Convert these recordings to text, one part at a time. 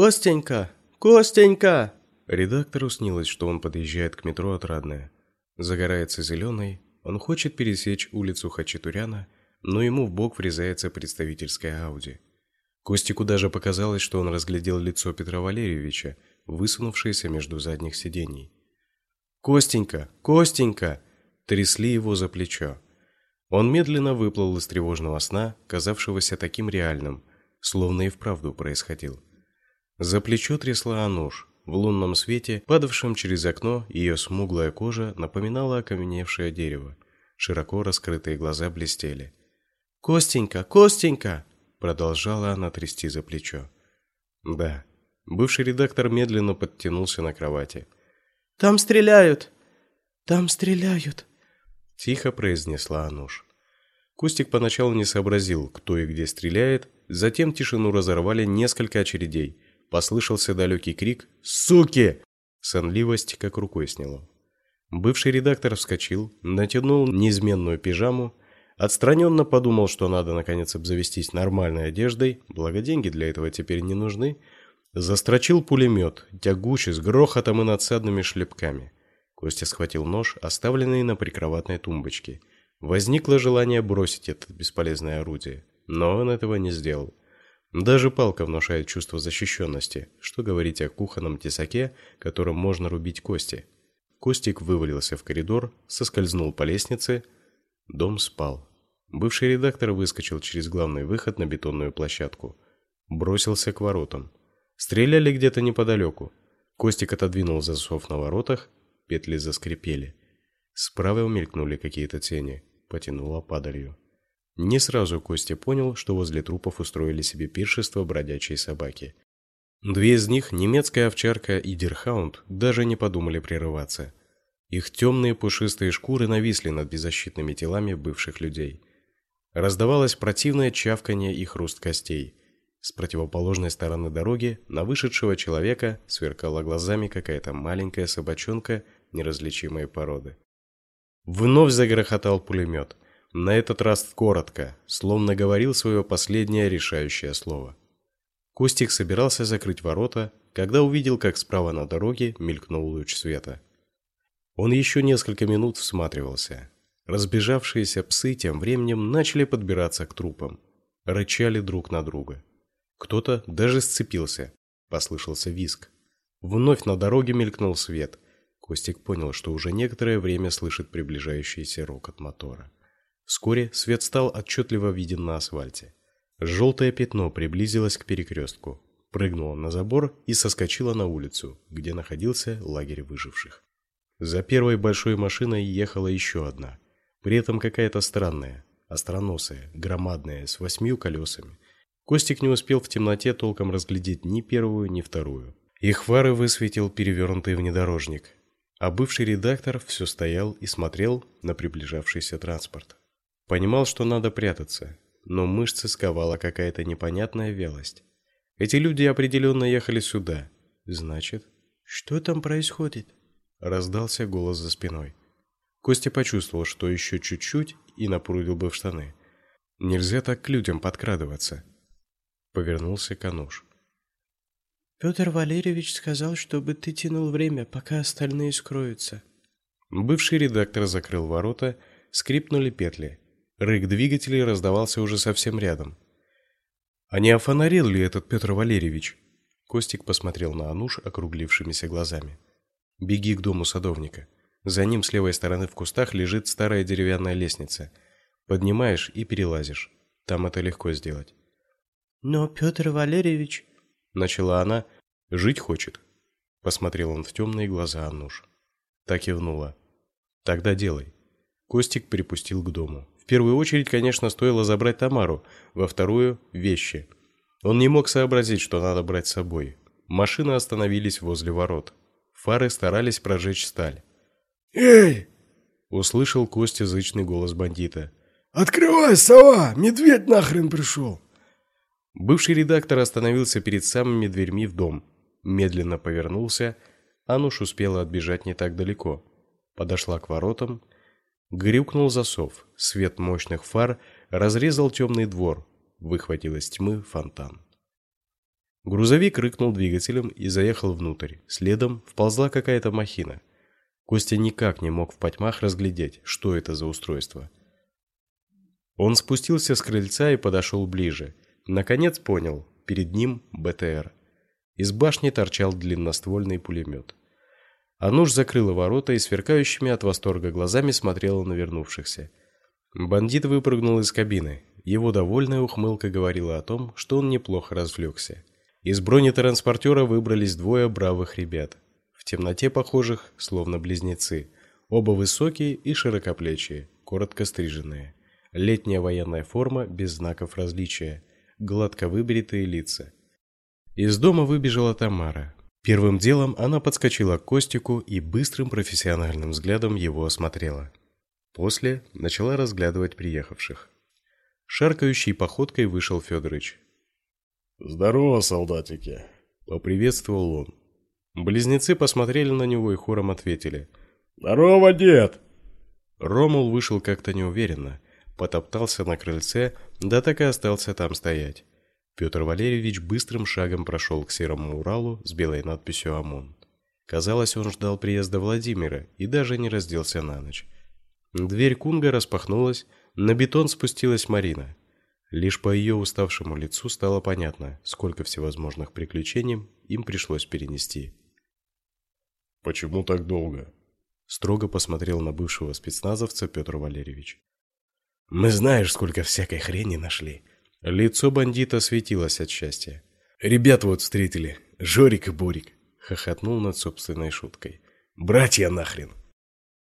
«Костенька! Костенька!» Редактору снилось, что он подъезжает к метро Отрадное. Загорается зеленый, он хочет пересечь улицу Хачатуряна, но ему в бок врезается представительская Ауди. Костику даже показалось, что он разглядел лицо Петра Валерьевича, высунувшееся между задних сидений. «Костенька! Костенька!» Трясли его за плечо. Он медленно выплыл из тревожного сна, казавшегося таким реальным, словно и вправду происходил. За плечо трясла Ануш. В лунном свете, падавшем через окно, ее смуглая кожа напоминала окаменевшее дерево. Широко раскрытые глаза блестели. «Костенька! Костенька!» Продолжала она трясти за плечо. «Да». Бывший редактор медленно подтянулся на кровати. «Там стреляют! Там стреляют!» Тихо произнесла Ануш. Костик поначалу не сообразил, кто и где стреляет, затем тишину разорвали несколько очередей. Послышался далекий крик «Суки!». Сонливость как рукой сняло. Бывший редактор вскочил, натянул неизменную пижаму, отстраненно подумал, что надо наконец обзавестись нормальной одеждой, благо деньги для этого теперь не нужны, застрочил пулемет, тягучий, с грохотом и надсадными шлепками. Костя схватил нож, оставленный на прикроватной тумбочке. Возникло желание бросить это бесполезное орудие, но он этого не сделал. Даже палка внушает чувство защищенности. Что говорить о кухонном тесаке, которым можно рубить кости? Костик вывалился в коридор, соскользнул по лестнице. Дом спал. Бывший редактор выскочил через главный выход на бетонную площадку. Бросился к воротам. Стреляли где-то неподалеку. Костик отодвинул засов на воротах, петли заскрипели. Справа мелькнули какие-то тени, потянуло падалью. Не сразу Костя понял, что возле трупов устроили себе пиршество бродячие собаки. Две из них, немецкая овчарка и дирхаунд, даже не подумали прерываться. Их темные пушистые шкуры нависли над беззащитными телами бывших людей. Раздавалось противное чавканье и хруст костей. С противоположной стороны дороги на вышедшего человека сверкала глазами какая-то маленькая собачонка неразличимой породы. Вновь загрохотал пулемет – на этот раз коротко, словно говорил свое последнее решающее слово. Костик собирался закрыть ворота, когда увидел, как справа на дороге мелькнул луч света. Он еще несколько минут всматривался. Разбежавшиеся псы тем временем начали подбираться к трупам, рычали друг на друга. Кто-то даже сцепился. Послышался визг. Вновь на дороге мелькнул свет. Костик понял, что уже некоторое время слышит приближающийся рокот мотора. Вскоре свет стал отчетливо виден на асфальте. Желтое пятно приблизилось к перекрестку, прыгнуло на забор и соскочило на улицу, где находился лагерь выживших. За первой большой машиной ехала еще одна, при этом какая-то странная, остроносая, громадная, с восьмью колесами. Костик не успел в темноте толком разглядеть ни первую, ни вторую. Их фары высветил перевернутый внедорожник, а бывший редактор все стоял и смотрел на приближавшийся транспорт. Понимал, что надо прятаться, но мышцы сковала какая-то непонятная вялость. Эти люди определенно ехали сюда. Значит, что там происходит? Раздался голос за спиной. Костя почувствовал, что еще чуть-чуть и напрудил бы в штаны. Нельзя так к людям подкрадываться. Повернулся к Ануш. Петр Валерьевич сказал, чтобы ты тянул время, пока остальные скроются. Бывший редактор закрыл ворота, скрипнули петли. Рык двигателей раздавался уже совсем рядом. А не офонарил ли этот Петр Валерьевич? Костик посмотрел на Ануш округлившимися глазами. Беги к дому садовника. За ним с левой стороны в кустах лежит старая деревянная лестница. Поднимаешь и перелазишь. Там это легко сделать. Но Петр Валерьевич, начала она, жить хочет. Посмотрел он в темные глаза Ануш. Так и внула. Тогда делай. Костик припустил к дому первую очередь, конечно, стоило забрать Тамару, во вторую вещи. Он не мог сообразить, что надо брать с собой. Машины остановились возле ворот. Фары старались прожечь сталь. "Эй!" услышал Костя зычный голос бандита. "Открывай, сова, медведь нахрен пришел!» Бывший редактор остановился перед самыми дверьми в дом, медленно повернулся, Ануш успела отбежать не так далеко. Подошла к воротам, Грюкнул засов. Свет мощных фар разрезал темный двор. Выхватил из тьмы фонтан. Грузовик рыкнул двигателем и заехал внутрь. Следом вползла какая-то махина. Костя никак не мог в потьмах разглядеть, что это за устройство. Он спустился с крыльца и подошел ближе. Наконец понял, перед ним БТР. Из башни торчал длинноствольный пулемет. Ануш закрыла ворота и сверкающими от восторга глазами смотрела на вернувшихся. Бандит выпрыгнул из кабины. Его довольная ухмылка говорила о том, что он неплохо развлекся. Из бронетранспортера выбрались двое бравых ребят, в темноте похожих, словно близнецы. Оба высокие и широкоплечие, коротко стриженные. Летняя военная форма без знаков различия, гладко выбритые лица. Из дома выбежала Тамара. Первым делом она подскочила к Костику и быстрым профессиональным взглядом его осмотрела. После начала разглядывать приехавших. Шаркающей походкой вышел Федорович. «Здорово, солдатики!» — поприветствовал он. Близнецы посмотрели на него и хором ответили. «Здорово, дед!» Ромул вышел как-то неуверенно, потоптался на крыльце, да так и остался там стоять. Петр Валерьевич быстрым шагом прошел к серому Уралу с белой надписью ОМОН. Казалось, он ждал приезда Владимира и даже не разделся на ночь. Дверь Кунга распахнулась, на бетон спустилась Марина. Лишь по ее уставшему лицу стало понятно, сколько всевозможных приключений им пришлось перенести. «Почему так долго?» Строго посмотрел на бывшего спецназовца Петр Валерьевич. «Мы знаешь, сколько всякой хрени нашли». Лицо бандита светилось от счастья. «Ребят вот встретили, Жорик и Бурик», — хохотнул над собственной шуткой. «Братья нахрен!»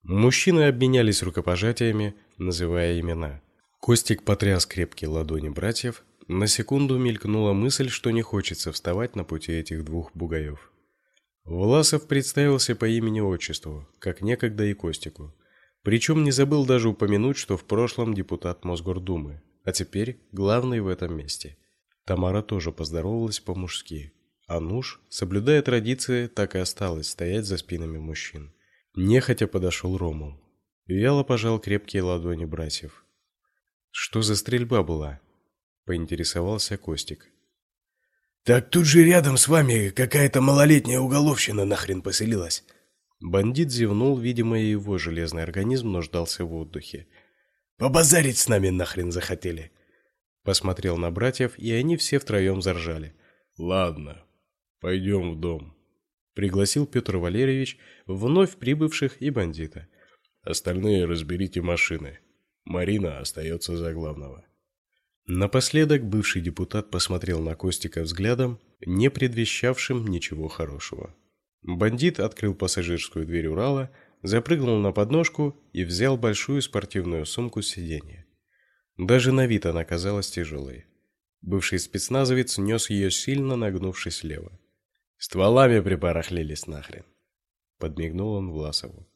Мужчины обменялись рукопожатиями, называя имена. Костик потряс крепкие ладони братьев. На секунду мелькнула мысль, что не хочется вставать на пути этих двух бугаев. Власов представился по имени-отчеству, как некогда и Костику. Причем не забыл даже упомянуть, что в прошлом депутат Мосгордумы, а теперь главный в этом месте. Тамара тоже поздоровалась по-мужски. А Нуш, соблюдая традиции, так и осталась стоять за спинами мужчин. Нехотя подошел Ромул. Вяло пожал крепкие ладони братьев. «Что за стрельба была?» — поинтересовался Костик. «Так тут же рядом с вами какая-то малолетняя уголовщина нахрен поселилась». Бандит зевнул, видимо, и его железный организм нуждался в отдыхе. «Побазарить с нами нахрен захотели». Посмотрел на братьев, и они все втроем заржали. «Ладно, пойдем в дом» пригласил Петр Валерьевич вновь прибывших и бандита. Остальные разберите машины. Марина остается за главного. Напоследок бывший депутат посмотрел на Костика взглядом, не предвещавшим ничего хорошего. Бандит открыл пассажирскую дверь Урала, запрыгнул на подножку и взял большую спортивную сумку с сиденья. Даже на вид она казалась тяжелой. Бывший спецназовец нес ее сильно нагнувшись влево. Стволами припарахлились нахрен. Подмигнул он Власову.